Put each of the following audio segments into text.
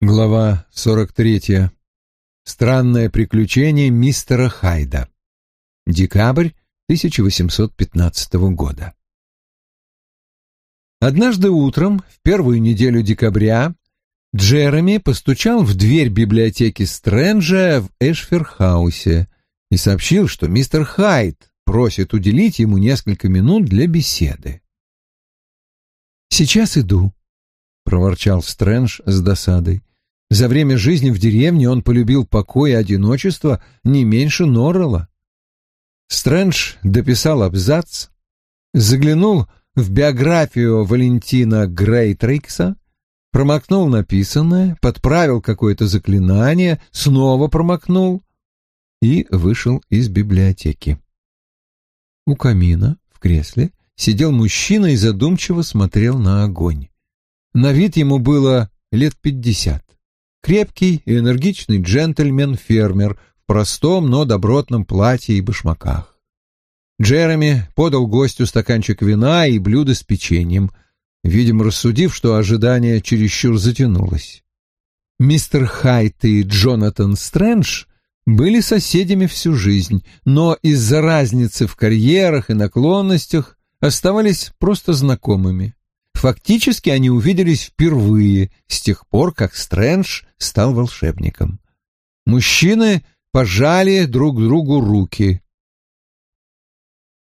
Глава 43. Странное приключение мистера Хайда. Декабрь 1815 года. Однажды утром, в первую неделю декабря, Джереми постучал в дверь библиотеки Стрэнджа в Эшферхаусе и сообщил, что мистер Хайд просит уделить ему несколько минут для беседы. «Сейчас иду», — проворчал Стрэндж с досадой. За время жизни в деревне он полюбил покой и одиночество не меньше Норрелла. Стрэндж дописал абзац, заглянул в биографию Валентина Грейтрейкса, промокнул написанное, подправил какое-то заклинание, снова промокнул и вышел из библиотеки. У камина, в кресле, сидел мужчина и задумчиво смотрел на огонь. На вид ему было лет пятьдесят. Крепкий и энергичный джентльмен-фермер в простом, но добротном платье и башмаках. Джереми подал гостю стаканчик вина и блюдо с печеньем, видимо, рассудив, что ожидание чересчур затянулось. Мистер Хайт и Джонатан Стрэндж были соседями всю жизнь, но из-за разницы в карьерах и наклонностях оставались просто знакомыми. Фактически они увиделись впервые с тех пор, как Стрэндж стал волшебником. Мужчины пожали друг другу руки.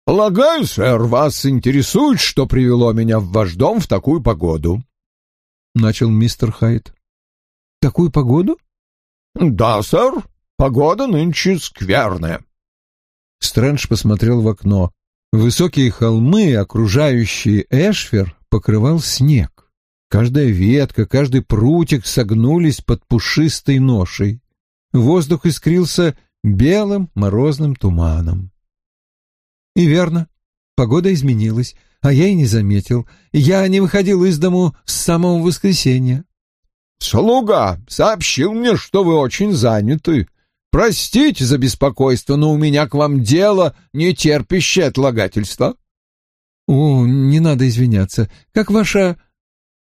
«Полагаю, сэр, вас интересует, что привело меня в ваш дом в такую погоду?» — начал мистер Хайт. «Такую погоду?» «Да, сэр, погода нынче скверная». Стрэндж посмотрел в окно. Высокие холмы, окружающие Эшфер, покрывал снег. Каждая ветка, каждый прутик согнулись под пушистой ношей. Воздух искрился белым морозным туманом. И верно, погода изменилась, а я и не заметил. Я не выходил из дому с самого воскресенья. «Слуга сообщил мне, что вы очень заняты. Простите за беспокойство, но у меня к вам дело, не терпящее отлагательства». «О, не надо извиняться. Как ваша...»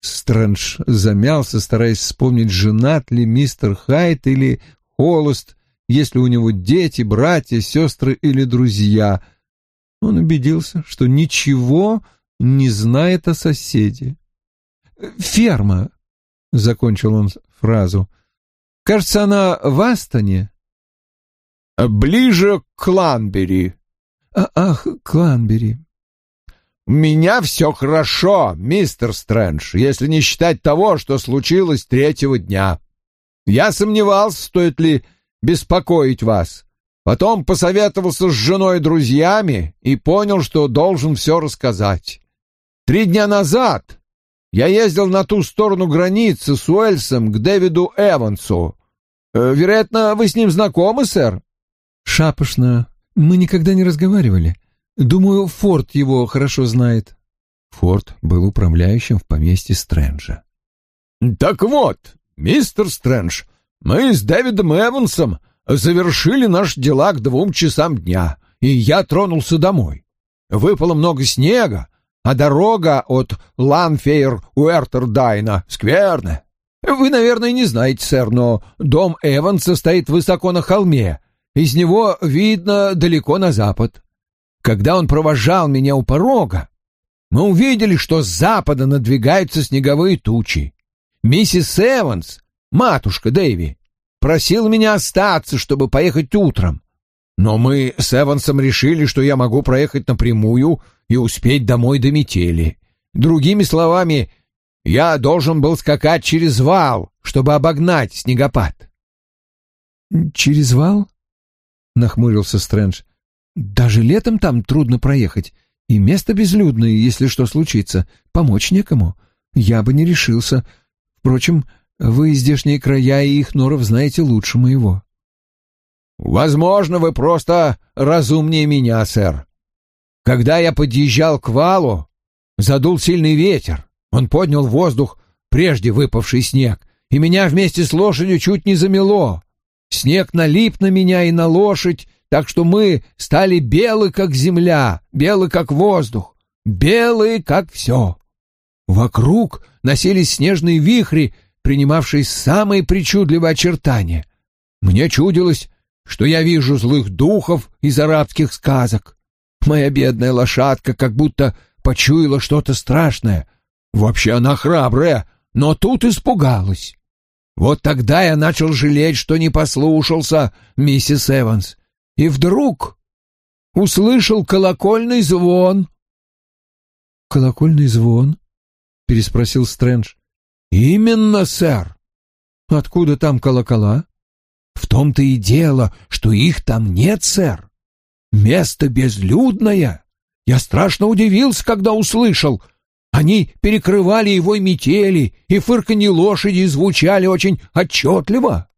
Стрэндж замялся, стараясь вспомнить, женат ли мистер Хайт или холост, есть ли у него дети, братья, сестры или друзья. Он убедился, что ничего не знает о соседе. «Ферма», — закончил он фразу. «Кажется, она в Астоне». «Ближе к Кланбери». А, «Ах, Кланбери. «У меня все хорошо, мистер Стрэндж, если не считать того, что случилось третьего дня. Я сомневался, стоит ли беспокоить вас. Потом посоветовался с женой и друзьями и понял, что должен все рассказать. Три дня назад я ездил на ту сторону границы с Уэльсом к Дэвиду Эвансу. Э, вероятно, вы с ним знакомы, сэр?» «Шапошно. Мы никогда не разговаривали. Думаю, Форд его хорошо знает. Форд был управляющим в поместье Стрэнджа. «Так вот, мистер Стрэндж, мы с Дэвидом Эвансом завершили наши дела к двум часам дня, и я тронулся домой. Выпало много снега, а дорога от Ланфейр Уэртердайна скверная. Вы, наверное, не знаете, сэр, но дом Эванса стоит высоко на холме. Из него видно далеко на запад. Когда он провожал меня у порога, мы увидели, что с запада надвигаются снеговые тучи. Миссис Эванс, матушка Дэви, просила меня остаться, чтобы поехать утром. Но мы с Эвансом решили, что я могу проехать напрямую и успеть домой до метели. Другими словами, я должен был скакать через вал, чтобы обогнать снегопад. «Через вал?» — нахмурился Стрэндж. Даже летом там трудно проехать, и место безлюдное, если что случится. Помочь некому. Я бы не решился. Впрочем, вы здешние края и их норов знаете лучше моего. Возможно, вы просто разумнее меня, сэр. Когда я подъезжал к валу, задул сильный ветер. Он поднял воздух прежде выпавший снег, и меня вместе с лошадью чуть не замело. Снег налип на меня и на лошадь, так что мы стали белы, как земля, белы, как воздух, белые, как все. Вокруг носились снежные вихри, принимавшей самые причудливые очертания. Мне чудилось, что я вижу злых духов из арабских сказок. Моя бедная лошадка как будто почуяла что-то страшное. Вообще она храбрая, но тут испугалась. Вот тогда я начал жалеть, что не послушался миссис Эванс. И вдруг услышал колокольный звон. «Колокольный звон?» — переспросил Стрэндж. «Именно, сэр». «Откуда там колокола?» «В том-то и дело, что их там нет, сэр. Место безлюдное. Я страшно удивился, когда услышал. Они перекрывали его метели, и фырканье лошади звучали очень отчетливо.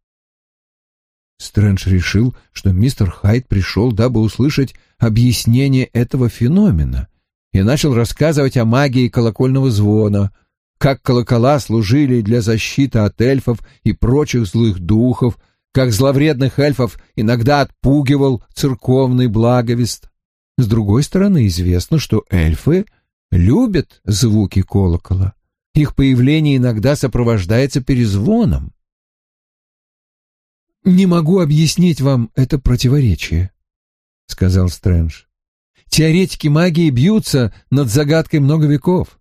Стрэндж решил, что мистер Хайд пришел, дабы услышать объяснение этого феномена, и начал рассказывать о магии колокольного звона, как колокола служили для защиты от эльфов и прочих злых духов, как зловредных эльфов иногда отпугивал церковный благовест. С другой стороны, известно, что эльфы любят звуки колокола. Их появление иногда сопровождается перезвоном. «Не могу объяснить вам это противоречие», — сказал Стрэндж. «Теоретики магии бьются над загадкой много веков.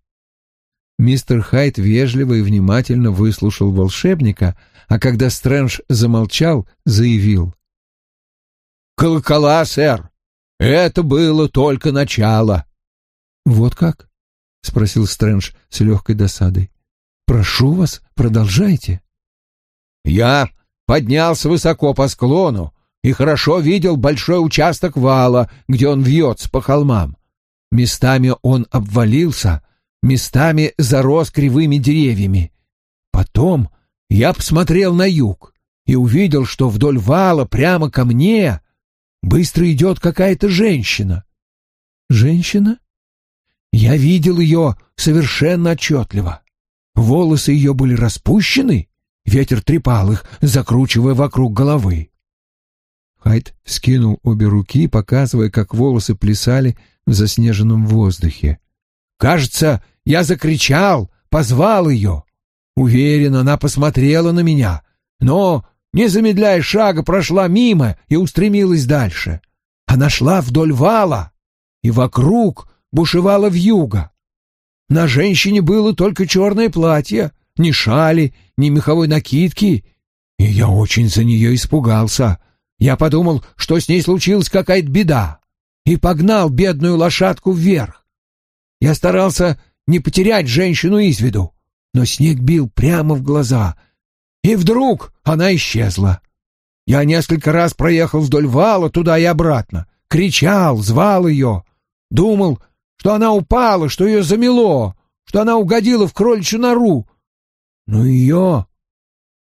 Мистер Хайт вежливо и внимательно выслушал волшебника, а когда Стрэндж замолчал, заявил. «Колокола, сэр! Это было только начало!» «Вот как?» — спросил Стрэндж с легкой досадой. «Прошу вас, продолжайте». «Я поднялся высоко по склону и хорошо видел большой участок вала, где он вьется по холмам. Местами он обвалился, местами зарос кривыми деревьями. Потом я посмотрел на юг и увидел, что вдоль вала прямо ко мне быстро идет какая-то женщина. Женщина? Я видел ее совершенно отчетливо. Волосы ее были распущены, ветер трепал их, закручивая вокруг головы. Хайт скинул обе руки, показывая, как волосы плясали в заснеженном воздухе. Кажется, я закричал, позвал ее. Уверен, она посмотрела на меня, но, не замедляя шага, прошла мимо и устремилась дальше. Она шла вдоль вала, и вокруг бушевала вьюга. На женщине было только черное платье, ни шали, ни меховой накидки, и я очень за нее испугался. Я подумал, что с ней случилась какая-то беда, и погнал бедную лошадку вверх. Я старался не потерять женщину из виду, но снег бил прямо в глаза, и вдруг она исчезла. Я несколько раз проехал вдоль вала туда и обратно, кричал, звал ее, думал, что она упала, что ее замело, что она угодила в кроличью нору. Но ее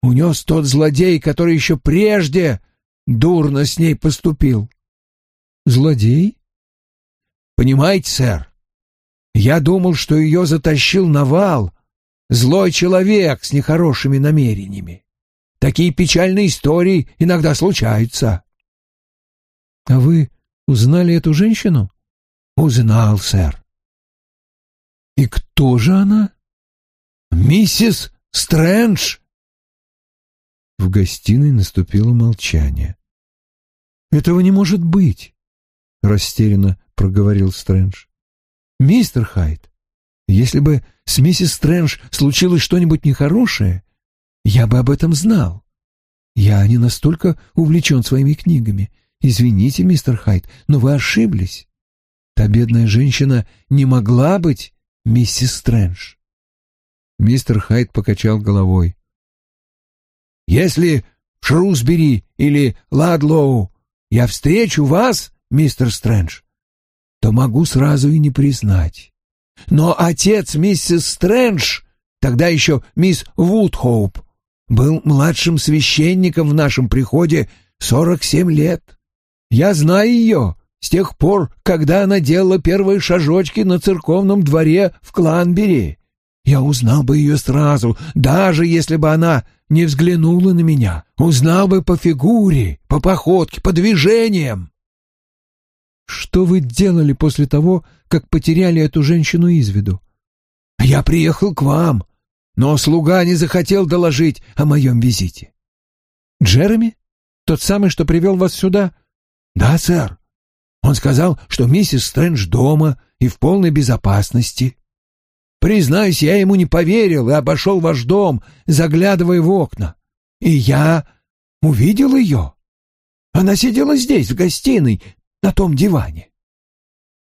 унес тот злодей, который еще прежде дурно с ней поступил. Злодей? Понимаете, сэр, я думал, что ее затащил на вал злой человек с нехорошими намерениями. Такие печальные истории иногда случаются. — А вы узнали эту женщину? — Узнал, сэр. — И кто же она? — Миссис Стрэндж. В гостиной наступило молчание. — Этого не может быть, — растерянно проговорил Стрэндж. «Мистер Хайт, если бы с миссис Стрэндж случилось что-нибудь нехорошее, я бы об этом знал. Я не настолько увлечен своими книгами. Извините, мистер Хайт, но вы ошиблись. Та бедная женщина не могла быть миссис Стрэндж». Мистер Хайт покачал головой. «Если в Шрусбери или Ладлоу я встречу вас, мистер Стрэндж, то могу сразу и не признать. Но отец миссис Стрэндж, тогда еще мисс Вудхоуп, был младшим священником в нашем приходе сорок семь лет. Я знаю ее с тех пор, когда она делала первые шажочки на церковном дворе в Кланбери. Я узнал бы ее сразу, даже если бы она не взглянула на меня. Узнал бы по фигуре, по походке, по движениям. Что вы делали после того, как потеряли эту женщину из виду? Я приехал к вам. но слуга не захотел доложить о моем визите. Джереми? Тот самый, что привел вас сюда? Да, сэр. Он сказал, что миссис Стрэндж дома и в полной безопасности. Признаюсь, я ему не поверил и обошел ваш дом, заглядывая в окна. И я увидел ее. Она сидела здесь, в гостиной, на том диване.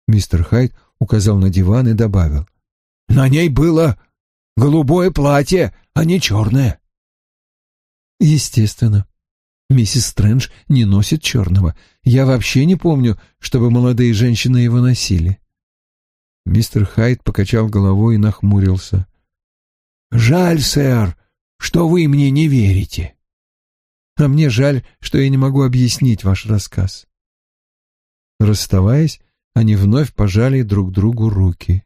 Мистер Хайд указал на диван и добавил. На ней было голубое платье, а не черное. Естественно. Миссис Стрэндж не носит черного. Я вообще не помню, чтобы молодые женщины его носили. Мистер Хайд покачал головой и нахмурился. «Жаль, сэр, что вы мне не верите». «А мне жаль, что я не могу объяснить ваш рассказ». Расставаясь, они вновь пожали друг другу руки.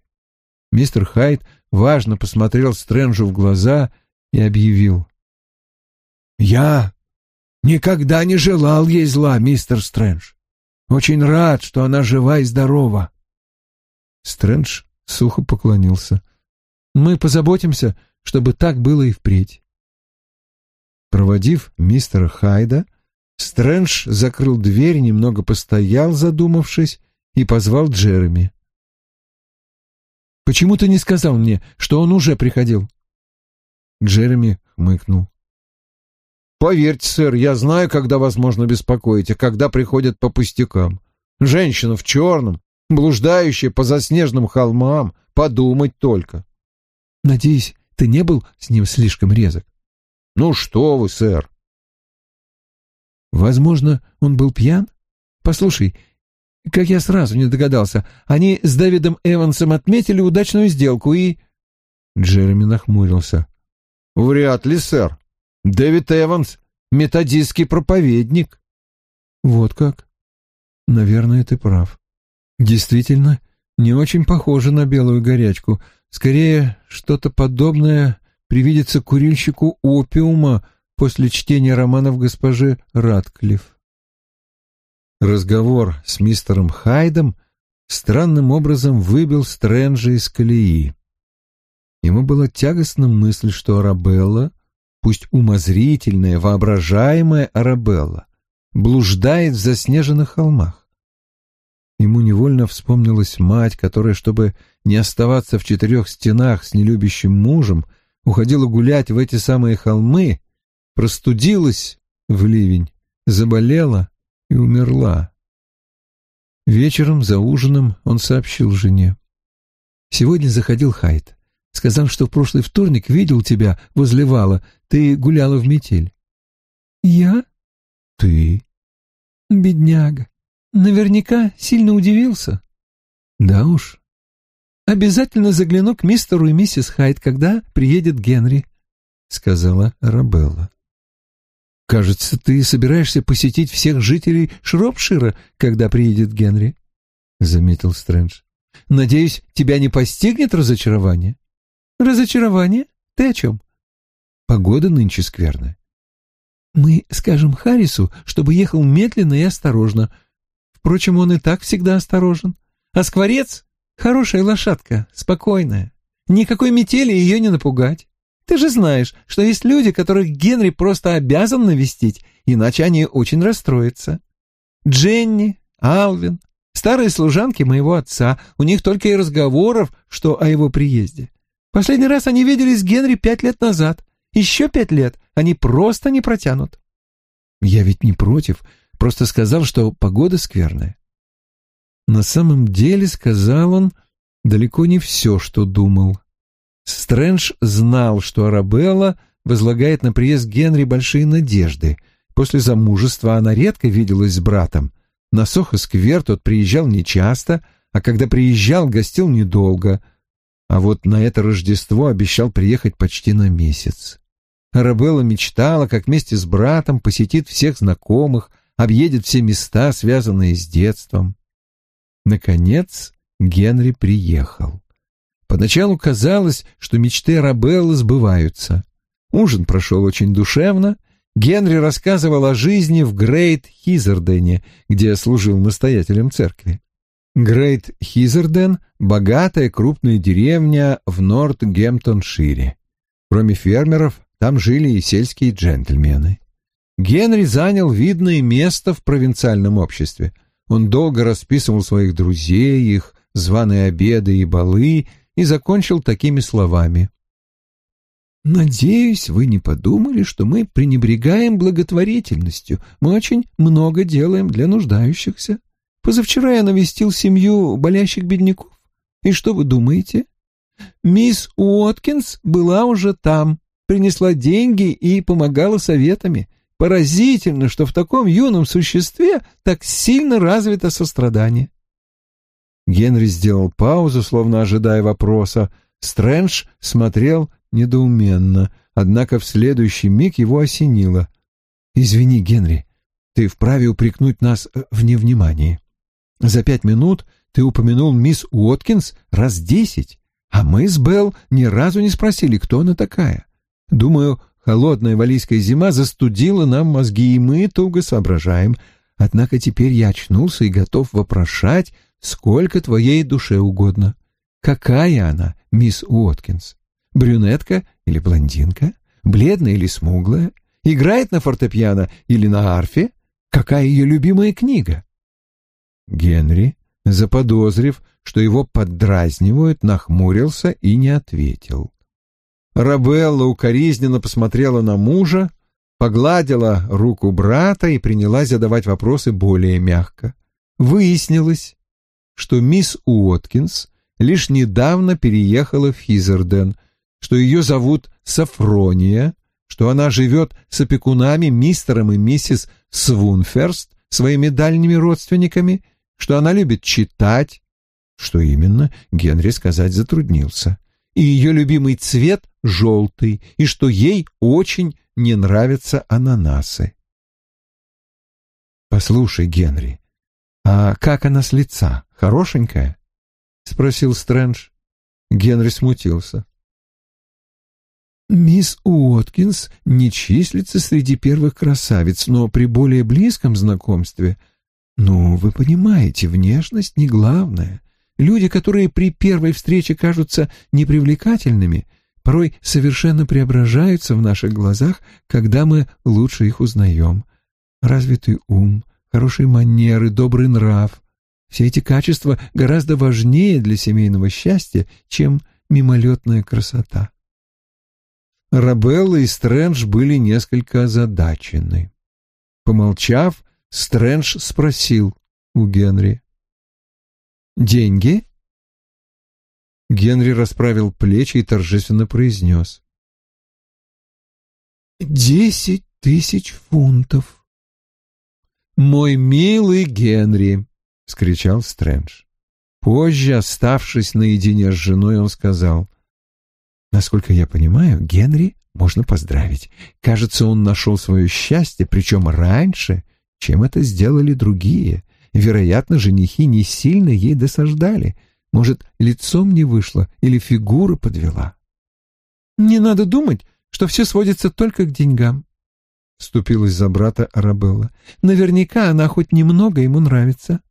Мистер Хайд важно посмотрел Стрэнджу в глаза и объявил. «Я никогда не желал ей зла, мистер Стрэндж. Очень рад, что она жива и здорова». Стрэндж сухо поклонился. «Мы позаботимся, чтобы так было и впредь». Проводив мистера Хайда, Стрэндж закрыл дверь, немного постоял, задумавшись, и позвал Джереми. «Почему ты не сказал мне, что он уже приходил?» Джереми хмыкнул. «Поверьте, сэр, я знаю, когда вас можно беспокоить, а когда приходят по пустякам. Женщина в черном, блуждающая по заснеженным холмам, подумать только». «Надеюсь, ты не был с ним слишком резок?» «Ну что вы, сэр!» «Возможно, он был пьян? Послушай, как я сразу не догадался, они с Дэвидом Эвансом отметили удачную сделку и...» Джереми нахмурился. «Вряд ли, сэр. Дэвид Эванс — методистский проповедник». «Вот как? Наверное, ты прав. Действительно, не очень похоже на белую горячку. Скорее, что-то подобное привидится курильщику опиума после чтения романов госпожи Ратклифф. Разговор с мистером Хайдом странным образом выбил Стрэнджа из колеи. Ему была тягостна мысль, что Арабелла, пусть умозрительная, воображаемая Арабелла, блуждает в заснеженных холмах. Ему невольно вспомнилась мать, которая, чтобы не оставаться в четырех стенах с нелюбящим мужем, уходила гулять в эти самые холмы, простудилась в ливень, заболела и умерла. Вечером за ужином он сообщил жене. «Сегодня заходил Хайт. Сказал, что в прошлый вторник видел тебя возле вала. Ты гуляла в метель». «Я?» «Ты?» «Бедняга. Наверняка сильно удивился». «Да уж». «Обязательно загляну к мистеру и миссис Хайт, когда приедет Генри», — сказала Рабелла. Кажется, ты собираешься посетить всех жителей Шропшира, когда приедет Генри, — заметил Стрэндж. Надеюсь, тебя не постигнет разочарование? Разочарование? Ты о чем? Погода нынче скверная. Мы скажем Харрису, чтобы ехал медленно и осторожно. Впрочем, он и так всегда осторожен. А скворец — хорошая лошадка, спокойная. Никакой метели ее не напугать. Ты же знаешь, что есть люди, которых Генри просто обязан навестить, иначе они очень расстроятся. Дженни, Алвин, старые служанки моего отца, у них только и разговоров, что о его приезде. Последний раз они виделись с Генри пять лет назад. Еще пять лет они просто не протянут. Я ведь не против, просто сказал, что погода скверная. На самом деле, сказал он, далеко не все, что думал. Стрэндж знал, что Арабелла возлагает на приезд Генри большие надежды. После замужества она редко виделась с братом. На Сохо-сквер тот приезжал нечасто, а когда приезжал, гостил недолго. А вот на это Рождество обещал приехать почти на месяц. Арабелла мечтала, как вместе с братом посетит всех знакомых, объедет все места, связанные с детством. Наконец Генри приехал. Поначалу казалось, что мечты Рабеллы сбываются. Ужин прошел очень душевно. Генри рассказывал о жизни в Грейт Хизердене, где служил настоятелем церкви. Грейт Хизерден — богатая крупная деревня в Норт-Гемптоншире. Кроме фермеров, там жили и сельские джентльмены. Генри занял видное место в провинциальном обществе. Он долго расписывал своих друзей, их званые обеды и балы, и закончил такими словами. «Надеюсь, вы не подумали, что мы пренебрегаем благотворительностью. Мы очень много делаем для нуждающихся. Позавчера я навестил семью болящих бедняков. И что вы думаете? Мисс Уоткинс была уже там, принесла деньги и помогала советами. Поразительно, что в таком юном существе так сильно развито сострадание. Генри сделал паузу, словно ожидая вопроса. Стрэндж смотрел недоуменно, однако в следующий миг его осенило. «Извини, Генри, ты вправе упрекнуть нас в невнимании. За пять минут ты упомянул мисс Уоткинс раз десять, а мы с Белл ни разу не спросили, кто она такая. Думаю, холодная валийская зима застудила нам мозги, и мы туго соображаем. Однако теперь я очнулся и готов вопрошать, сколько твоей душе угодно. Какая она, мисс Уоткинс? Брюнетка или блондинка? Бледная или смуглая? Играет на фортепиано или на арфе? Какая ее любимая книга? Генри заподозрив, что его поддразнивают, нахмурился и не ответил. Рабелла укоризненно посмотрела на мужа, погладила руку брата и принялась задавать вопросы более мягко. Выяснилось, что мисс Уоткинс лишь недавно переехала в Хизерден, что ее зовут Сафрония, что она живет с опекунами мистером и миссис Свунферст, своими дальними родственниками, что она любит читать, что именно, Генри сказать затруднился, и ее любимый цвет — желтый, и что ей очень не нравятся ананасы. «Послушай, Генри, а как она с лица? Хорошенькая?» — спросил Стрэндж. Генри смутился. «Мисс Уоткинс не числится среди первых красавиц, но при более близком знакомстве — ну, вы понимаете, внешность не главное. Люди, которые при первой встрече кажутся непривлекательными, порой совершенно преображаются в наших глазах, когда мы лучше их узнаем. Развитый ум, хорошие манеры, добрый нрав — все эти качества гораздо важнее для семейного счастья, чем мимолетная красота. Рабелла и Стрэндж были несколько озадачены. Помолчав, Стрэндж спросил у Генри. «Деньги?» Генри расправил плечи и торжественно произнес. «Десять тысяч фунтов». «Мой милый Генри!» — скричал Стрэндж. Позже, оставшись наедине с женой, он сказал. «Насколько я понимаю, Генри можно поздравить. Кажется, он нашел свое счастье, причем раньше, чем это сделали другие. Вероятно, женихи не сильно ей досаждали. Может, лицом не вышло или фигура подвела. «Не надо думать, что все сводится только к деньгам», — вступилась за брата Арабелла. «Наверняка она хоть немного ему нравится».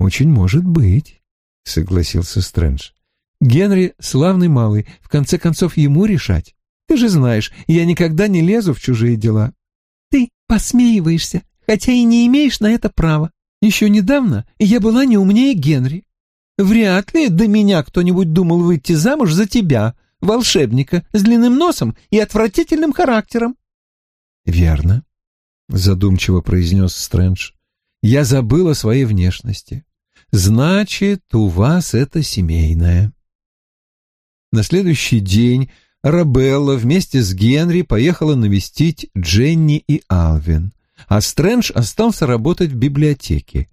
«Очень может быть», — согласился Стрэндж. «Генри славный малый, в конце концов ему решать. Ты же знаешь, я никогда не лезу в чужие дела». «Ты посмеиваешься хотя и не имеешь на это права. Еще недавно я была не умнее Генри. Вряд ли до меня кто-нибудь думал выйти замуж за тебя, волшебника с длинным носом и отвратительным характером. Верно, задумчиво произнес Стрэндж. Я забыл о своей внешности. Значит, у вас это семейное. На следующий день Рабелла вместе с Генри поехала навестить Дженни и Алвин а Стрэндж остался работать в библиотеке.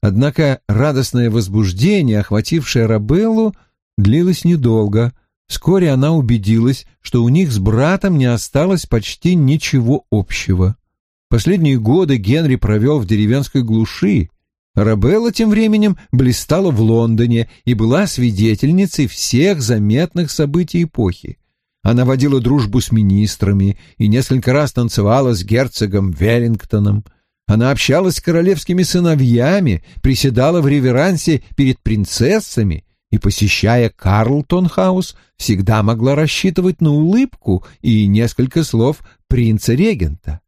Однако радостное возбуждение, охватившее Рабеллу, длилось недолго. Вскоре она убедилась, что у них с братом не осталось почти ничего общего. Последние годы Генри провел в деревенской глуши. Рабелла тем временем блистала в Лондоне и была свидетельницей всех заметных событий эпохи. Она водила дружбу с министрами и несколько раз танцевала с герцогом Веллингтоном. Она общалась с королевскими сыновьями, приседала в реверансе перед принцессами и, посещая Карлтон-хаус, всегда могла рассчитывать на улыбку и несколько слов принца-регента.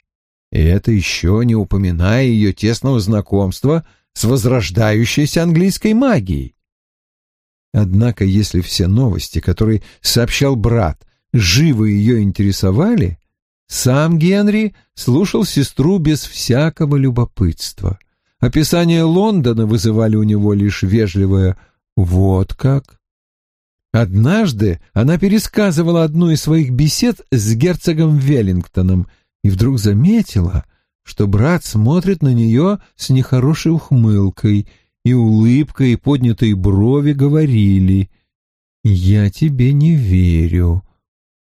И это еще не упоминая ее тесного знакомства с возрождающейся английской магией. Однако, если все новости, которые сообщал брат, живо ее интересовали, сам Генри слушал сестру без всякого любопытства. Описания Лондона вызывали у него лишь вежливое «вот как». Однажды она пересказывала одну из своих бесед с герцогом Веллингтоном и вдруг заметила, что брат смотрит на нее с нехорошей ухмылкой, и улыбкой и поднятой брови говорили «Я тебе не верю».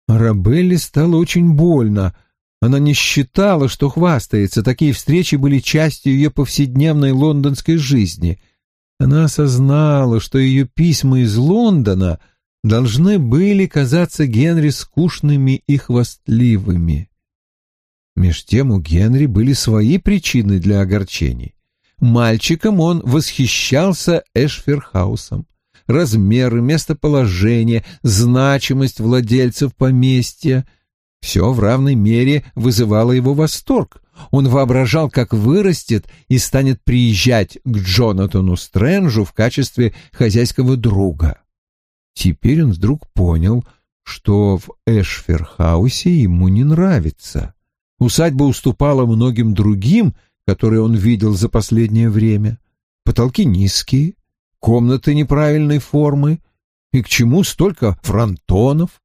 Арабелле стало очень больно. Она не считала, что хвастается. Такие встречи были частью ее повседневной лондонской жизни. Она осознала, что ее письма из Лондона должны были казаться Генри скучными и хвастливыми. Меж тем у Генри были свои причины для огорчений. Мальчиком он восхищался Эшферхаусом размеры, местоположение, значимость владельцев поместья. Все в равной мере вызывало его восторг. Он воображал, как вырастет и станет приезжать к Джонатану Стрэнджу в качестве хозяйского друга. Теперь он вдруг понял, что в Эшферхаусе ему не нравится. Усадьба уступала многим другим, которые он видел за последнее время. Потолки низкие, комнаты неправильной формы, и к чему столько фронтонов?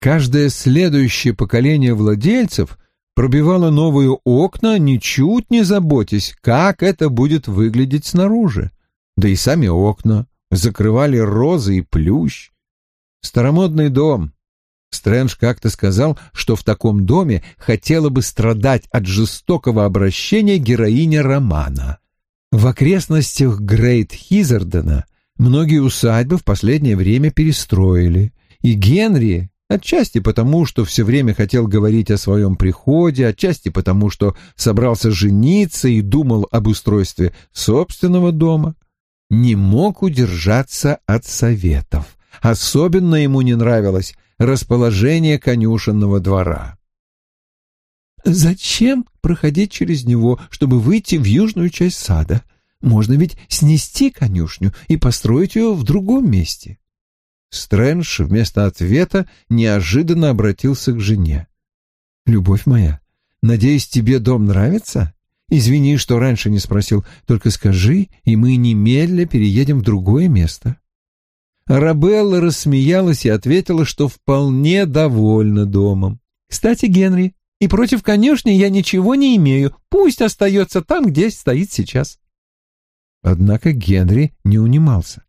Каждое следующее поколение владельцев пробивало новые окна, ничуть не заботясь, как это будет выглядеть снаружи. Да и сами окна закрывали розы и плющ. Старомодный дом. Стрэндж как-то сказал, что в таком доме хотела бы страдать от жестокого обращения героиня романа. В окрестностях Грейт-Хизардена многие усадьбы в последнее время перестроили, и Генри, отчасти потому, что все время хотел говорить о своем приходе, отчасти потому, что собрался жениться и думал об устройстве собственного дома, не мог удержаться от советов. Особенно ему не нравилось расположение конюшенного двора. Зачем проходить через него, чтобы выйти в южную часть сада? Можно ведь снести конюшню и построить ее в другом месте. Стрэндж вместо ответа неожиданно обратился к жене. «Любовь моя, надеюсь, тебе дом нравится? Извини, что раньше не спросил, только скажи, и мы немедля переедем в другое место». Арабелла рассмеялась и ответила, что вполне довольна домом. «Кстати, Генри, и против конюшни я ничего не имею. Пусть остается там, где стоит сейчас. Однако Генри не унимался.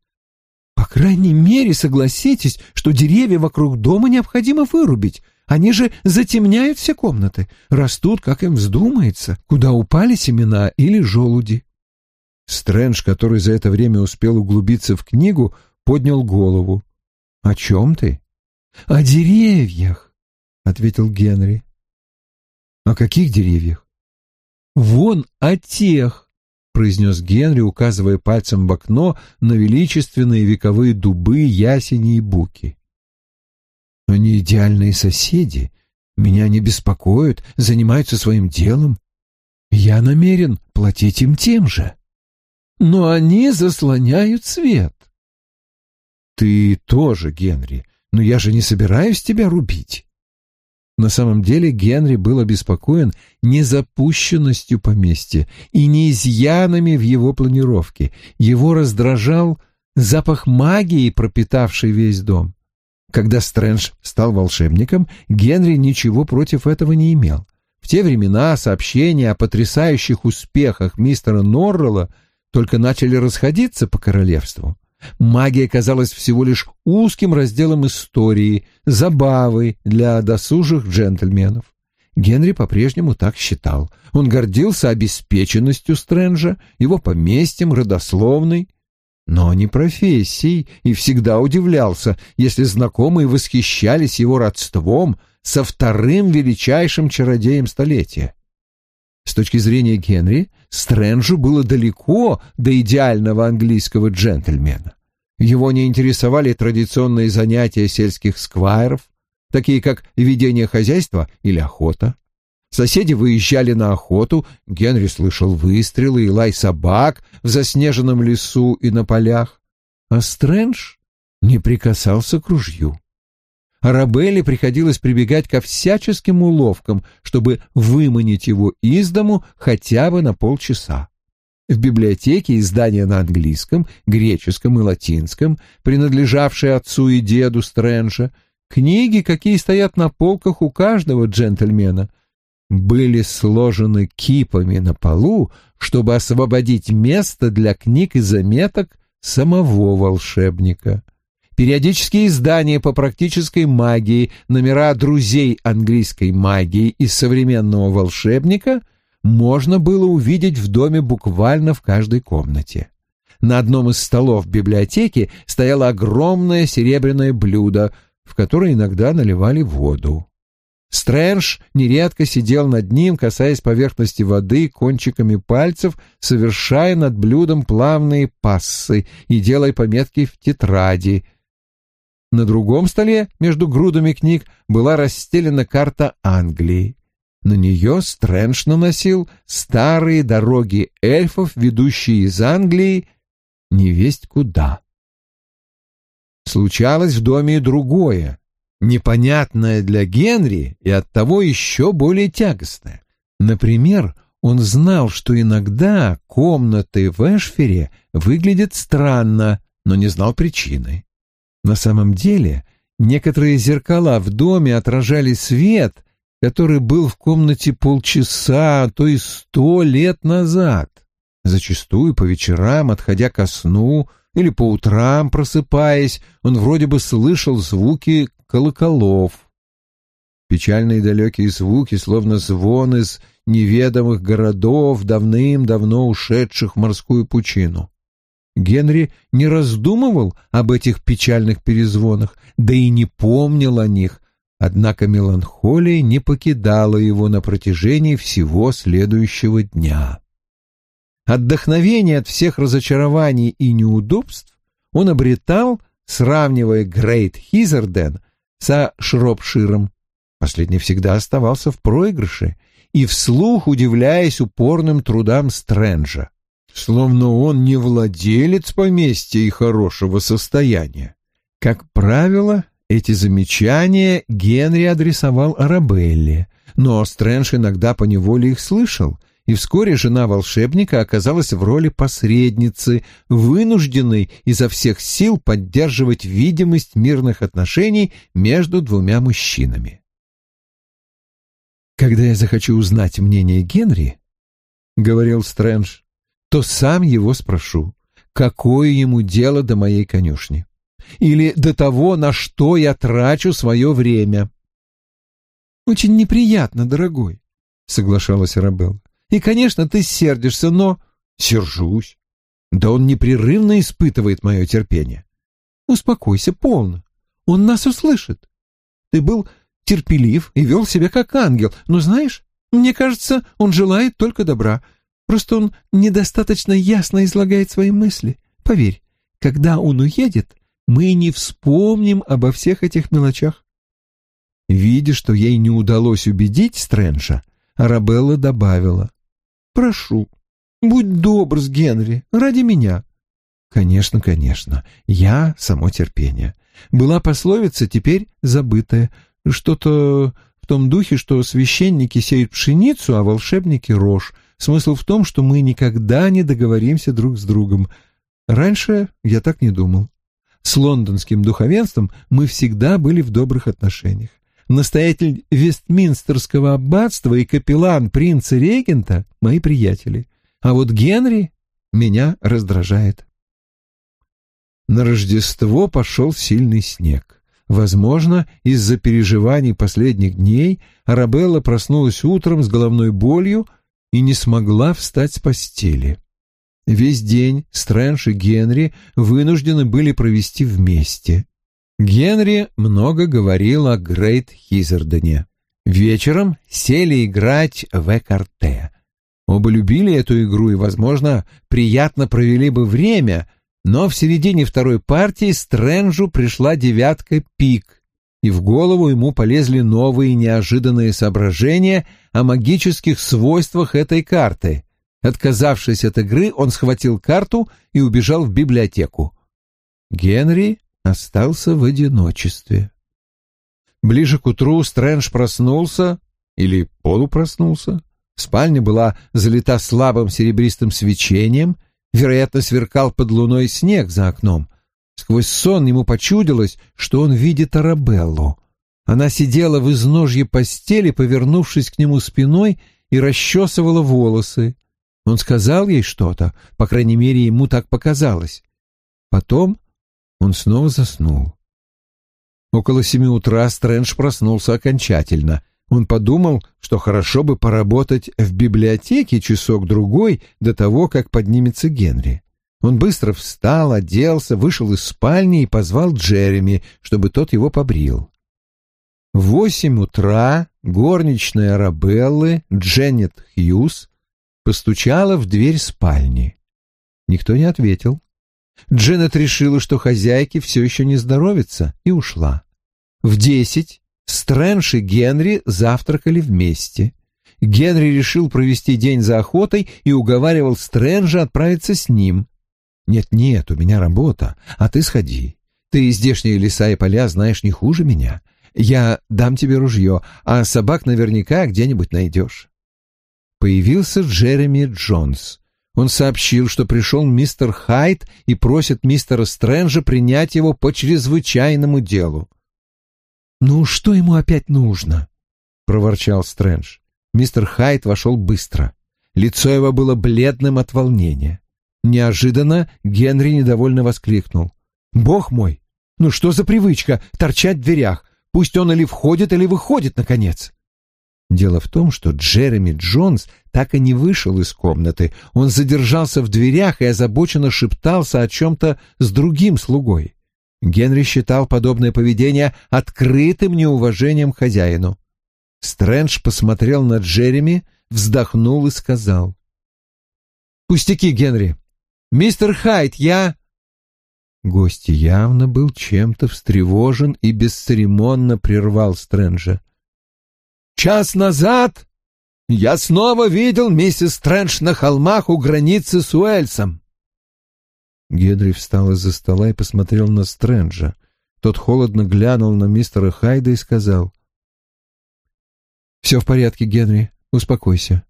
По крайней мере, согласитесь, что деревья вокруг дома необходимо вырубить. Они же затемняют все комнаты, растут, как им вздумается, куда упали семена или желуди. Стрэндж, который за это время успел углубиться в книгу, поднял голову. «О чем ты?» «О деревьях», — ответил Генри. «О каких деревьях?» «Вон о тех», — произнес Генри, указывая пальцем в окно на величественные вековые дубы, ясени и буки. «Они идеальные соседи. Меня не беспокоят, занимаются своим делом. Я намерен платить им тем же. Но они заслоняют свет». «Ты тоже, Генри, но я же не собираюсь тебя рубить». На самом деле Генри был обеспокоен не запущенностью поместья и не изъянами в его планировке. Его раздражал запах магии, пропитавший весь дом. Когда Стрэндж стал волшебником, Генри ничего против этого не имел. В те времена сообщения о потрясающих успехах мистера Норрелла только начали расходиться по королевству. Магия казалась всего лишь узким разделом истории, забавой для досужих джентльменов. Генри по-прежнему так считал. Он гордился обеспеченностью Стрэнджа, его поместьем, родословной, но не профессией, и всегда удивлялся, если знакомые восхищались его родством со вторым величайшим чародеем столетия. С точки зрения Генри, Стрэнджу было далеко до идеального английского джентльмена. Его не интересовали традиционные занятия сельских сквайров, такие как ведение хозяйства или охота. Соседи выезжали на охоту, Генри слышал выстрелы и лай собак в заснеженном лесу и на полях, а Стрэндж не прикасался к ружью. Арабелле приходилось прибегать ко всяческим уловкам, чтобы выманить его из дому хотя бы на полчаса. В библиотеке издания на английском, греческом и латинском, принадлежавшие отцу и деду Стрэнджа, книги, какие стоят на полках у каждого джентльмена, были сложены кипами на полу, чтобы освободить место для книг и заметок самого волшебника. Периодические издания по практической магии, номера друзей английской магии и современного волшебника можно было увидеть в доме буквально в каждой комнате. На одном из столов библиотеки стояло огромное серебряное блюдо, в которое иногда наливали воду. Стрэндж нередко сидел над ним, касаясь поверхности воды кончиками пальцев, совершая над блюдом плавные пассы и делая пометки в тетради — на другом столе, между грудами книг, была расстелена карта Англии. На нее Стрэндж наносил старые дороги эльфов, ведущие из Англии, невесть куда. Случалось в доме и другое, непонятное для Генри и оттого еще более тягостное. Например, он знал, что иногда комнаты в Эшфере выглядят странно, но не знал причины. На самом деле, некоторые зеркала в доме отражали свет, который был в комнате полчаса, а то и сто лет назад. Зачастую по вечерам, отходя ко сну, или по утрам, просыпаясь, он вроде бы слышал звуки колоколов. Печальные далекие звуки, словно звон из неведомых городов, давным-давно ушедших в морскую пучину. Генри не раздумывал об этих печальных перезвонах, да и не помнил о них, однако меланхолия не покидала его на протяжении всего следующего дня. Отдохновение от всех разочарований и неудобств он обретал, сравнивая Грейт Хизерден со Шропширом. Последний всегда оставался в проигрыше и вслух удивляясь упорным трудам Стрэнджа словно он не владелец поместья и хорошего состояния. Как правило, эти замечания Генри адресовал Арабелле, но Стрэндж иногда поневоле их слышал, и вскоре жена волшебника оказалась в роли посредницы, вынужденной изо всех сил поддерживать видимость мирных отношений между двумя мужчинами. «Когда я захочу узнать мнение Генри, — говорил Стрэндж, то сам его спрошу, какое ему дело до моей конюшни? Или до того, на что я трачу свое время? «Очень неприятно, дорогой», — соглашалась Арабелла. «И, конечно, ты сердишься, но...» «Сержусь. Да он непрерывно испытывает мое терпение». «Успокойся, полно. Он нас услышит. Ты был терпелив и вел себя как ангел, но, знаешь, мне кажется, он желает только добра. Просто он недостаточно ясно излагает свои мысли. Поверь, когда он уедет, мы не вспомним обо всех этих мелочах. Видя, что ей не удалось убедить Стрэнджа, Арабелла добавила. «Прошу, будь добр с Генри, ради меня». «Конечно, конечно, я само терпение. Была пословица, теперь забытая. Что-то в том духе, что священники сеют пшеницу, а волшебники — рожь. Смысл в том, что мы никогда не договоримся друг с другом. Раньше я так не думал. С лондонским духовенством мы всегда были в добрых отношениях. Настоятель Вестминстерского аббатства и капеллан принца-регента — мои приятели. А вот Генри меня раздражает. На Рождество пошел сильный снег. Возможно, из-за переживаний последних дней Арабелла проснулась утром с головной болью, и не смогла встать с постели. Весь день Стрэндж и Генри вынуждены были провести вместе. Генри много говорил о Грейт Хизердене. Вечером сели играть в экарте. Оба любили эту игру и, возможно, приятно провели бы время, Но в середине второй партии Стрэнджу пришла девятка пик, и в голову ему полезли новые неожиданные соображения о магических свойствах этой карты. Отказавшись от игры, он схватил карту и убежал в библиотеку. Генри остался в одиночестве. Ближе к утру Стрэндж проснулся или полупроснулся. Спальня была залита слабым серебристым свечением, вероятно, сверкал под луной снег за окном. Сквозь сон ему почудилось, что он видит Арабеллу. Она сидела в изножье постели, повернувшись к нему спиной, и расчесывала волосы. Он сказал ей что-то, по крайней мере, ему так показалось. Потом он снова заснул. Около семи утра Стрэндж проснулся окончательно. Он подумал, что хорошо бы поработать в библиотеке часок-другой до того, как поднимется Генри. Он быстро встал, оделся, вышел из спальни и позвал Джереми, чтобы тот его побрил. В восемь утра горничная Рабеллы Дженнет Хьюз постучала в дверь спальни. Никто не ответил. Дженнет решила, что хозяйке все еще не здоровится, и ушла. В десять Стрэндж и Генри завтракали вместе. Генри решил провести день за охотой и уговаривал Стрэнджа отправиться с ним. «Нет-нет, у меня работа, а ты сходи. Ты здешние леса и поля знаешь не хуже меня. Я дам тебе ружье, а собак наверняка где-нибудь найдешь». Появился Джереми Джонс. Он сообщил, что пришел мистер Хайт и просит мистера Стрэнджа принять его по чрезвычайному делу. «Ну, что ему опять нужно?» — проворчал Стрэндж. Мистер Хайт вошел быстро. Лицо его было бледным от волнения. Неожиданно Генри недовольно воскликнул. «Бог мой! Ну что за привычка торчать в дверях? Пусть он или входит, или выходит, наконец!» Дело в том, что Джереми Джонс так и не вышел из комнаты. Он задержался в дверях и озабоченно шептался о чем-то с другим слугой. Генри считал подобное поведение открытым неуважением хозяину. Стрэндж посмотрел на Джереми, вздохнул и сказал. «Пустяки, Генри. Мистер Хайт, я...» Гость явно был чем-то встревожен и бесцеремонно прервал Стрэнджа. «Час назад я снова видел миссис Стрэндж на холмах у границы с Уэльсом. Генри встал из-за стола и посмотрел на Стрэнджа. Тот холодно глянул на мистера Хайда и сказал. «Все в порядке, Генри, успокойся».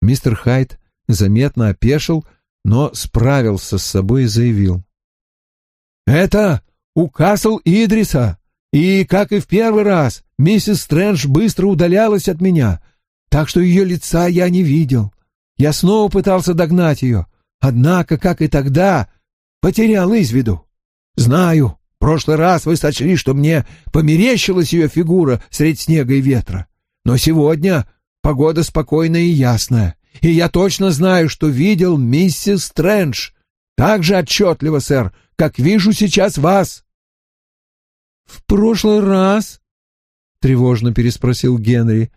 Мистер Хайд заметно опешил, но справился с собой и заявил. «Это укасл Идриса, и, как и в первый раз, миссис Стрэндж быстро удалялась от меня, так что ее лица я не видел. Я снова пытался догнать ее, однако, как и тогда, потерял из виду. Знаю, в прошлый раз вы сочли, что мне померещилась ее фигура средь снега и ветра. Но сегодня погода спокойная и ясная, и я точно знаю, что видел миссис Стрэндж. Так же отчетливо, сэр, как вижу сейчас вас. — В прошлый раз? — тревожно переспросил Генри.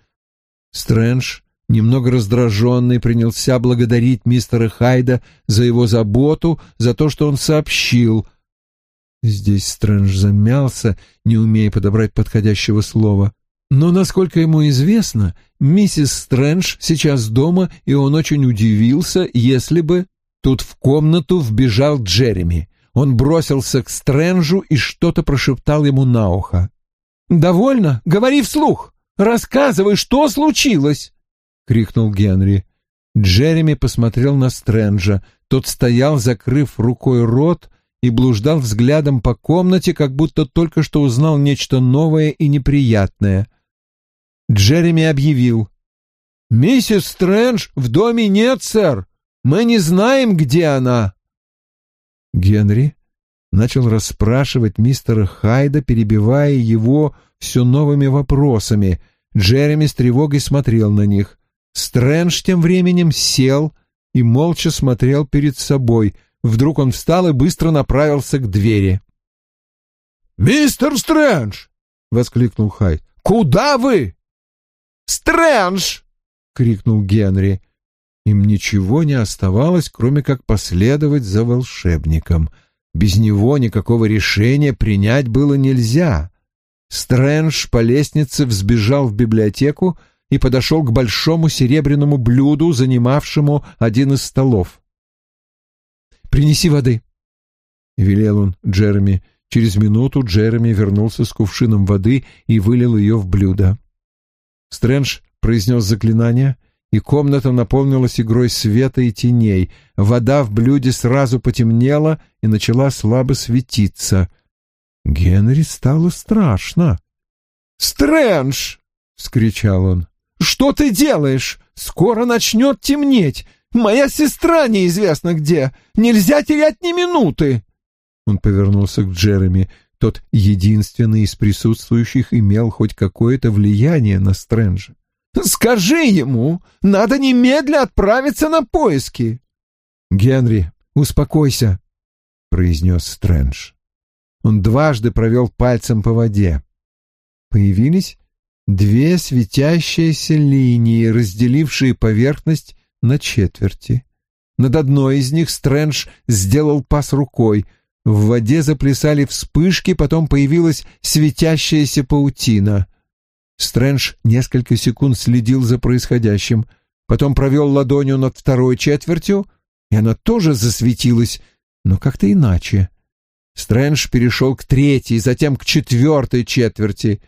Стрэндж немного раздраженный, принялся благодарить мистера Хайда за его заботу, за то, что он сообщил. Здесь Стрэндж замялся, не умея подобрать подходящего слова. Но, насколько ему известно, миссис Стрэндж сейчас дома, и он очень удивился, если бы... Тут в комнату вбежал Джереми. Он бросился к Стрэнджу и что-то прошептал ему на ухо. «Довольно? Говори вслух! Рассказывай, что случилось!» крикнул Генри. Джереми посмотрел на Стрэнджа. Тот стоял, закрыв рукой рот, и блуждал взглядом по комнате, как будто только что узнал нечто новое и неприятное. Джереми объявил. «Миссис Стрэндж в доме нет, сэр. Мы не знаем, где она». Генри начал расспрашивать мистера Хайда, перебивая его все новыми вопросами. Джереми с тревогой смотрел на них. Стрэндж тем временем сел и молча смотрел перед собой. Вдруг он встал и быстро направился к двери. «Мистер Стрэндж!» — воскликнул Хайд. «Куда вы?» «Стрэндж!» — крикнул Генри. Им ничего не оставалось, кроме как последовать за волшебником — Без него никакого решения принять было нельзя. Стрэндж по лестнице взбежал в библиотеку и подошел к большому серебряному блюду, занимавшему один из столов. «Принеси воды», — велел он Джереми. Через минуту Джереми вернулся с кувшином воды и вылил ее в блюдо. Стрэндж произнес заклинание, и комната наполнилась игрой света и теней. Вода в блюде сразу потемнела и начала слабо светиться. Генри стало страшно. «Стрэндж!» — вскричал он. «Что ты делаешь? Скоро начнет темнеть. Моя сестра неизвестно где. Нельзя терять ни минуты!» Он повернулся к Джереми. Тот единственный из присутствующих имел хоть какое-то влияние на Стрэнджа. «Скажи ему, надо немедля отправиться на поиски!» «Генри, успокойся», — произнес Стрэндж. Он дважды провел пальцем по воде. Появились две светящиеся линии, разделившие поверхность на четверти. Над одной из них Стрэндж сделал пас рукой. В воде заплясали вспышки, потом появилась светящаяся паутина. Стрэндж несколько секунд следил за происходящим, потом провел ладонью над второй четвертью, и она тоже засветилась, но как-то иначе. Стрэндж перешел к третьей, затем к четвертой четверти,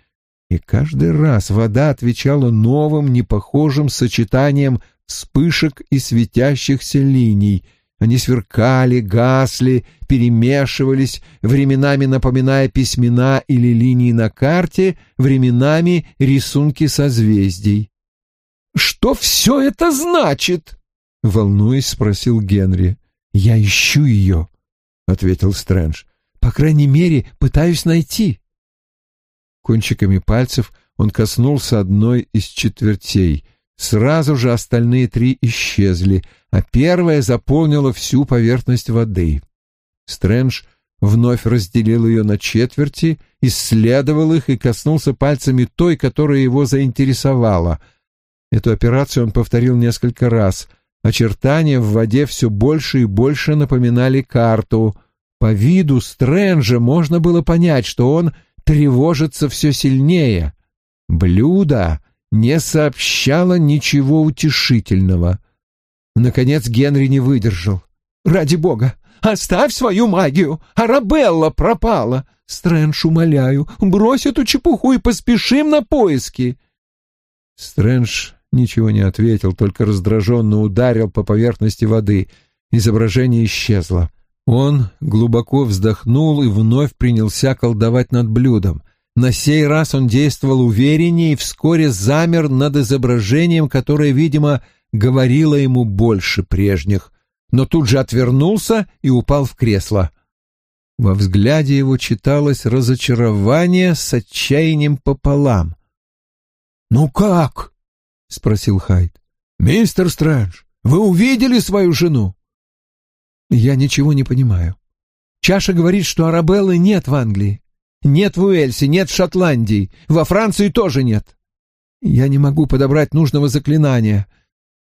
и каждый раз вода отвечала новым, непохожим сочетанием вспышек и светящихся линий. Они сверкали, гасли, перемешивались, временами напоминая письмена или линии на карте, временами рисунки созвездий. «Что все это значит?» — волнуясь, спросил Генри. «Я ищу ее», — ответил Стрэндж. «По крайней мере, пытаюсь найти». Кончиками пальцев он коснулся одной из четвертей. Сразу же остальные три исчезли, а первая заполнила всю поверхность воды. Стрэндж вновь разделил ее на четверти, исследовал их и коснулся пальцами той, которая его заинтересовала. Эту операцию он повторил несколько раз. Очертания в воде все больше и больше напоминали карту. По виду Стрэнджа можно было понять, что он тревожится все сильнее. Блюдо не сообщало ничего утешительного. Наконец Генри не выдержал. «Ради бога, оставь свою магию! Арабелла пропала! Стрэндж, умоляю, брось эту чепуху и поспешим на поиски!» Стрэндж ничего не ответил, только раздраженно ударил по поверхности воды. Изображение исчезло. Он глубоко вздохнул и вновь принялся колдовать над блюдом. На сей раз он действовал увереннее и вскоре замер над изображением, которое, видимо, говорило ему больше прежних, но тут же отвернулся и упал в кресло. Во взгляде его читалось разочарование с отчаянием пополам. «Ну как?» — спросил Хайд. «Мистер Стрэндж, вы увидели свою жену?» Я ничего не понимаю. Чаша говорит, что Арабеллы нет в Англии. Нет в Уэльсе, нет в Шотландии. Во Франции тоже нет. Я не могу подобрать нужного заклинания.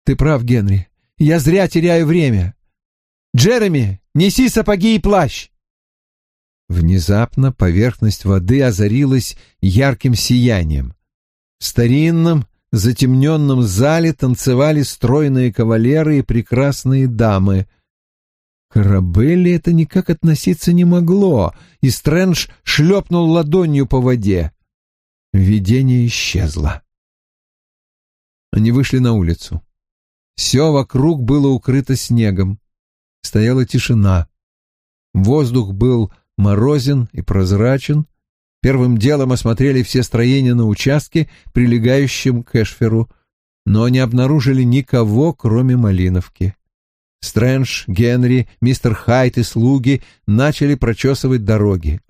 Ты прав, Генри. Я зря теряю время. Джереми, неси сапоги и плащ. Внезапно поверхность воды озарилась ярким сиянием. В старинном, затемненном зале танцевали стройные кавалеры и прекрасные дамы. К Арабелле это никак относиться не могло, и Стрэндж шлепнул ладонью по воде. Видение исчезло. Они вышли на улицу. Все вокруг было укрыто снегом. Стояла тишина. Воздух был морозен и прозрачен. Первым делом осмотрели все строения на участке, прилегающем к Эшферу, но не обнаружили никого, кроме Малиновки. Стрэндж, Генри, мистер Хайт и слуги начали прочесывать дороги.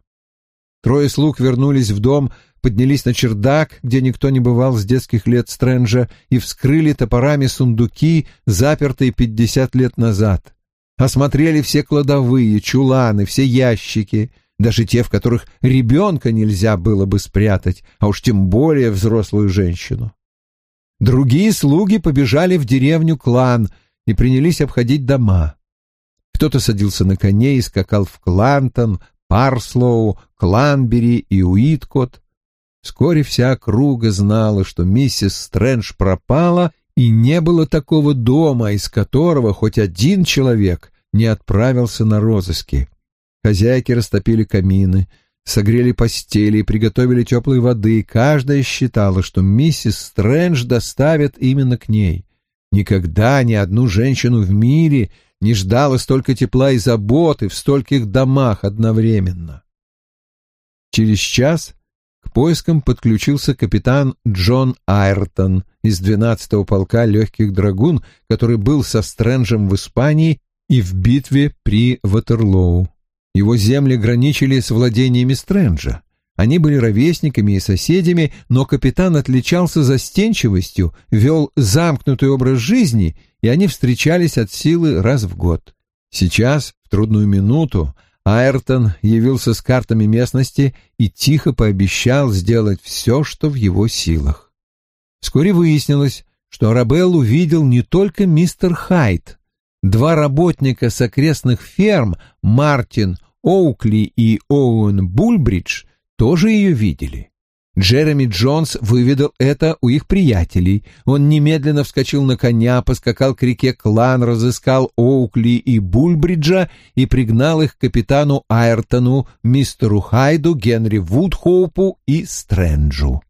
Трое слуг вернулись в дом, поднялись на чердак, где никто не бывал с детских лет Стрэнджа, и вскрыли топорами сундуки, запертые пятьдесят лет назад. Осмотрели все кладовые, чуланы, все ящики, даже те, в которых ребенка нельзя было бы спрятать, а уж тем более взрослую женщину. Другие слуги побежали в деревню Клан — и принялись обходить дома. Кто-то садился на коней и скакал в Клантон, Парслоу, Кланбери и Уиткот. Вскоре вся округа знала, что миссис Стрэндж пропала, и не было такого дома, из которого хоть один человек не отправился на розыски. Хозяйки растопили камины, согрели постели и приготовили теплой воды, каждая считала, что миссис Стрэндж доставят именно к ней. Никогда ни одну женщину в мире не ждала столько тепла и заботы в стольких домах одновременно. Через час к поискам подключился капитан Джон Айртон из 12-го полка легких драгун, который был со Стрэнджем в Испании и в битве при Ватерлоу. Его земли граничили с владениями Стрэнджа. Они были ровесниками и соседями, но капитан отличался застенчивостью, вел замкнутый образ жизни, и они встречались от силы раз в год. Сейчас, в трудную минуту, Айртон явился с картами местности и тихо пообещал сделать все, что в его силах. Вскоре выяснилось, что Арабелл увидел не только мистер Хайт. Два работника с окрестных ферм, Мартин Оукли и Оуэн Бульбридж, тоже ее видели. Джереми Джонс выведал это у их приятелей. Он немедленно вскочил на коня, поскакал к реке Клан, разыскал Оукли и Бульбриджа и пригнал их к капитану Айртону, мистеру Хайду, Генри Вудхоупу и Стрэнджу.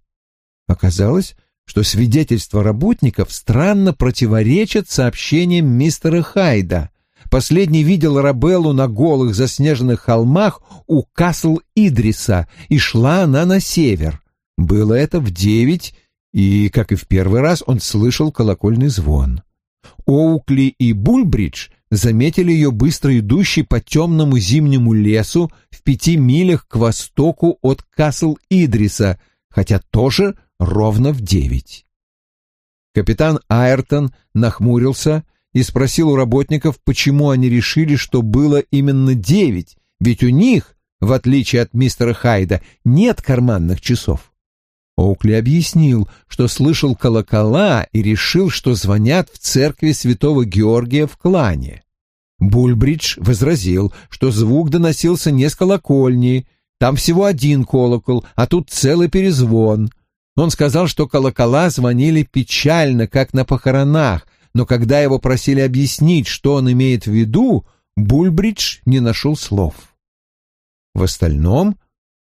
Оказалось, что свидетельства работников странно противоречат сообщениям мистера Хайда. Последний видел Рабеллу на голых заснеженных холмах у Касл-Идриса, и шла она на север. Было это в девять, и, как и в первый раз, он слышал колокольный звон. Оукли и Бульбридж заметили ее быстро идущей по темному зимнему лесу в пяти милях к востоку от Касл-Идриса, хотя тоже ровно в девять. Капитан Айртон нахмурился и спросил у работников, почему они решили, что было именно девять, ведь у них, в отличие от мистера Хайда, нет карманных часов. Оукли объяснил, что слышал колокола и решил, что звонят в церкви святого Георгия в клане. Бульбридж возразил, что звук доносился не с колокольни, там всего один колокол, а тут целый перезвон. Он сказал, что колокола звонили печально, как на похоронах, но когда его просили объяснить, что он имеет в виду, Бульбридж не нашел слов. В остальном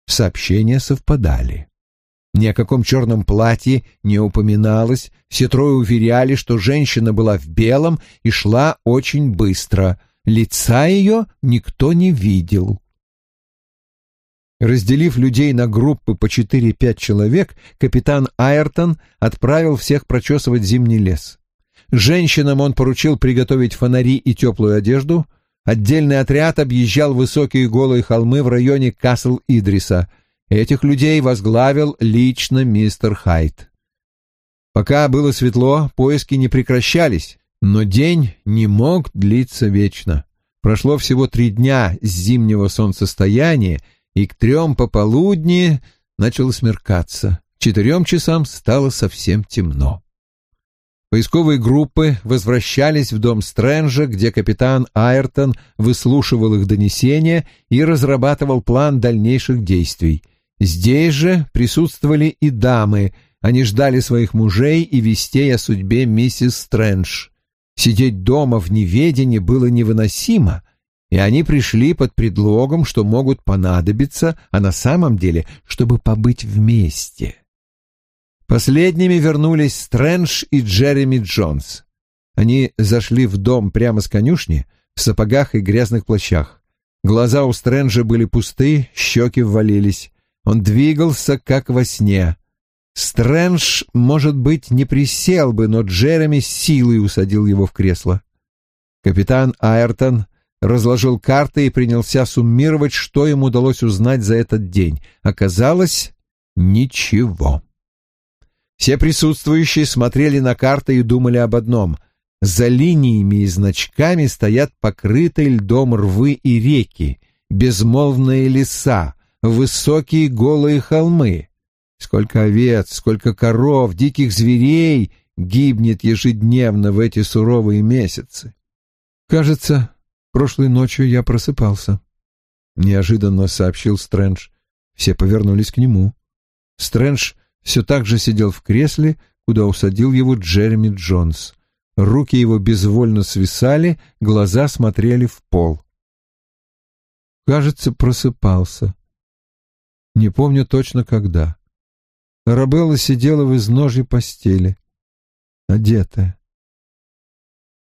сообщения совпадали. Ни о каком черном платье не упоминалось, все трое уверяли, что женщина была в белом и шла очень быстро. Лица ее никто не видел. Разделив людей на группы по 4-5 человек, капитан Айртон отправил всех прочесывать зимний лес. Женщинам он поручил приготовить фонари и теплую одежду. Отдельный отряд объезжал высокие голые холмы в районе Касл-Идриса — Этих людей возглавил лично мистер Хайт. Пока было светло, поиски не прекращались, но день не мог длиться вечно. Прошло всего три дня с зимнего солнцестояния, и к трем пополудни начало смеркаться. Четырем часам стало совсем темно. Поисковые группы возвращались в дом Стрэнджа, где капитан Айртон выслушивал их донесения и разрабатывал план дальнейших действий — Здесь же присутствовали и дамы, они ждали своих мужей и вестей о судьбе миссис Стрэндж. Сидеть дома в неведении было невыносимо, и они пришли под предлогом, что могут понадобиться, а на самом деле, чтобы побыть вместе. Последними вернулись Стрэндж и Джереми Джонс. Они зашли в дом прямо с конюшни, в сапогах и грязных плащах. Глаза у Стрэнджа были пусты, щеки ввалились. Он двигался, как во сне. Стрэндж, может быть, не присел бы, но Джереми силой усадил его в кресло. Капитан Айртон разложил карты и принялся суммировать, что ему удалось узнать за этот день. Оказалось, ничего. Все присутствующие смотрели на карты и думали об одном. За линиями и значками стоят покрытые льдом рвы и реки, безмолвные леса, высокие голые холмы. Сколько овец, сколько коров, диких зверей гибнет ежедневно в эти суровые месяцы. Кажется, Прошлой ночью я просыпался. Неожиданно сообщил Стрэндж. Все повернулись к нему. Стрэндж все так же сидел в кресле, куда усадил его Джереми Джонс. Руки его безвольно свисали, глаза смотрели в пол. Кажется, просыпался. Не помню точно когда. Арабелла сидела в изножье постели, одетая.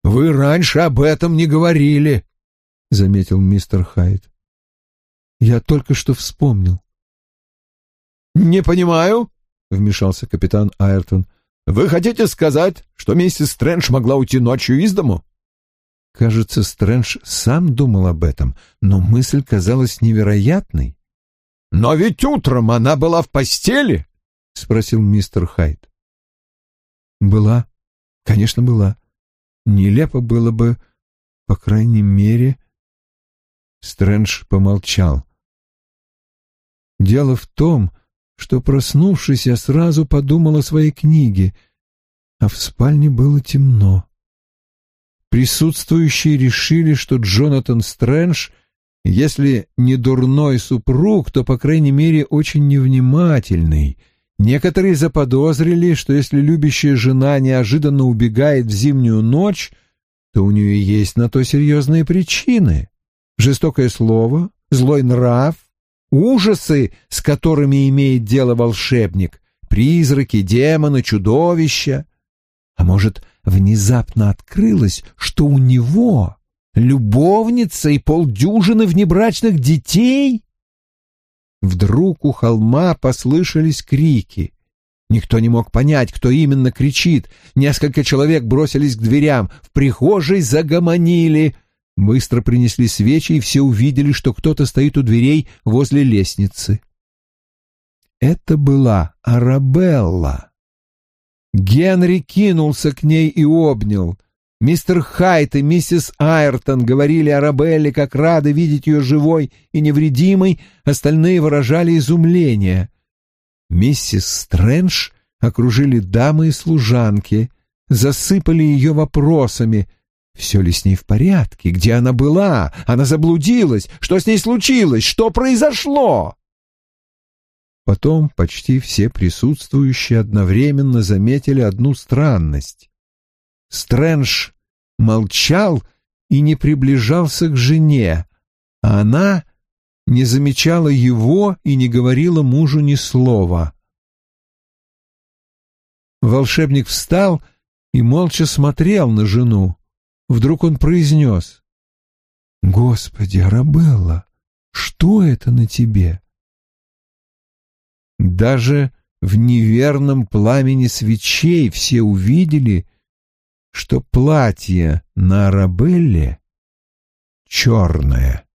«Вы раньше об этом не говорили», — заметил мистер Хайд. «Я только что вспомнил». «Не понимаю», — вмешался капитан Айртон. «Вы хотите сказать, что миссис Стрэндж могла уйти ночью из дому?» Кажется, Стрэндж сам думал об этом, но мысль казалась невероятной. «Но ведь утром она была в постели!» — спросил мистер Хайд. «Была. Конечно, была. Нелепо было бы, по крайней мере...» Стрэндж помолчал. «Дело в том, что, проснувшись, я сразу подумал о своей книге, а в спальне было темно. Присутствующие решили, что Джонатан Стрэндж, если не дурной супруг, то, по крайней мере, очень невнимательный. Некоторые заподозрили, что если любящая жена неожиданно убегает в зимнюю ночь, то у нее есть на то серьезные причины. Жестокое слово, злой нрав, ужасы, с которыми имеет дело волшебник, призраки, демоны, чудовища. А может, внезапно открылось, что у него любовница и полдюжины внебрачных детей? Вдруг у холма послышались крики. Никто не мог понять, кто именно кричит. Несколько человек бросились к дверям, в прихожей загомонили. Быстро принесли свечи, и все увидели, что кто-то стоит у дверей возле лестницы. Это была Арабелла. Генри кинулся к ней и обнял. Мистер Хайт и миссис Айртон говорили о Рабелле, как рады видеть ее живой и невредимой, остальные выражали изумление. Миссис Стрэндж окружили дамы и служанки, засыпали ее вопросами. Все ли с ней в порядке? Где она была? Она заблудилась? Что с ней случилось? Что произошло? Потом почти все присутствующие одновременно заметили одну странность. Стрэндж молчал и не приближался к жене, а она не замечала его и не говорила мужу ни слова. Волшебник встал и молча смотрел на жену. Вдруг он произнес. «Господи, Арабелла, что это на тебе?» Даже в неверном пламени свечей все увидели, что платье на Арабелле черное.